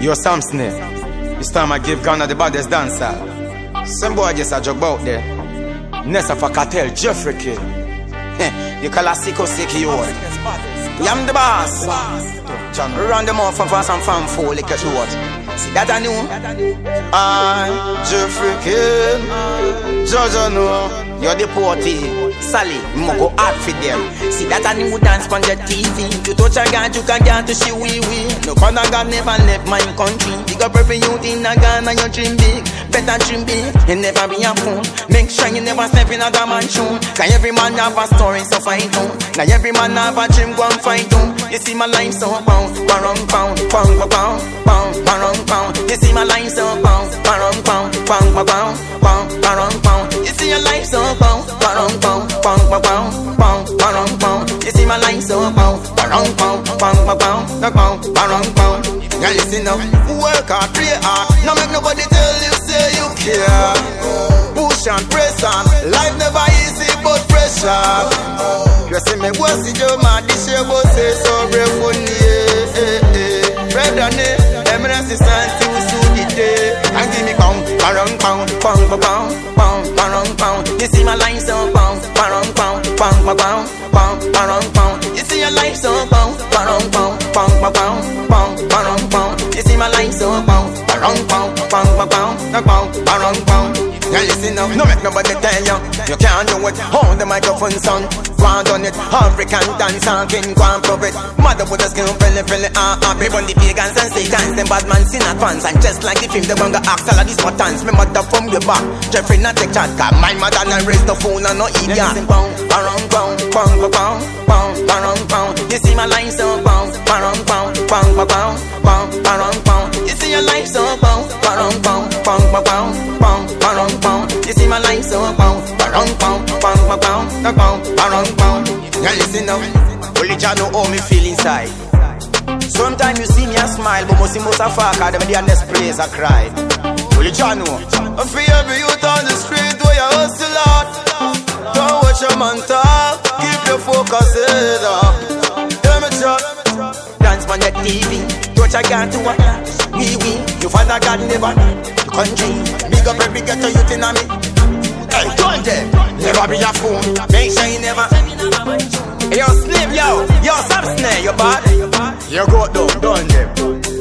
Yo, Samson, eh? this time I give Ghana the baddest dancer. Some boy just a jog out there. Nessa for cartel, Jeffrey Kid. You call a sicko sick you I'm the boss. John, run them off from fast and fan four, like a short. See that I know? I, Jeffrey Kid. Jojo know. You're the party. Sally, mo go hard for them. See that a new dance on the TV. You touch a girl, you can get to she wee wee. No corner God never left my country. Big up every youth in a Ghana, you dream big. Better dream big, you never be a fool. Make sure you never step in a man shoe. Cause every man have a story, so fight on. Now every man have a dream, go and fight on. You see my life so pound, pound, pound, pound, pound, pound, pound, pound. You see my life so pound, pound, pound, pound, pound, pound, pound, pound. You see your life so pound, pound, pound, pound, pound, pound, pound, pound. You see my life so pound, pound, pound, pound, pound, pound, pound, pound. Now listen up, work hard, play hard. Now make nobody tell you say you care. Push and press on, life never You see me see you mad, this year boy say so. Eh, eh, eh. Brother, eh, eminence is time to the day. And give me pound, pound, pound, pound, pound, pound, pound, pound. You see my life so pound, pound, pound, pound, pound, pound, pound, pound. You see your life so pound, pound, pound, pound, pound, pound, pound, pound. You see my life so pound, pound, pound, pound, pound, pound, pound, pound. Now listen up, no make nobody tell you You can't do it, hold the microphone son. Go on done it, African dance and king go and prove it. Mother with a skin friendly friendly ah ah. People the pagans and satans Them bad man sin advance. And just like the film, they want to ask all of these buttons. Me mother from the back, Jeffrey not take chat. Cause my mother not raise the phone and no idiot. Pound, pound, pound, pound, pound, pound, pound, pound You see my life so pound, pound, pound, pound, pound, pound, pound, pound You see your life so pound, pound, pound, pound, pound, pound, pound, pound, pound, pound, pound, pound, pound Now listen up, only Jah know how me feel inside Sometimes you see me a smile, but most most a fuck them the honest praise I cry. Only Jah know. I feel every youth on the street where you hustle out. Don't watch your man talk, keep your focus head up. Me chat. Dance on the TV, touch a girl to a wee wee. You father God never, country. Big up every ghetto youth in a me. Hey, them. Never be a fool. Make sure you never. Yo, Slim, yo, yo, stop snare, you bad. You go down, done.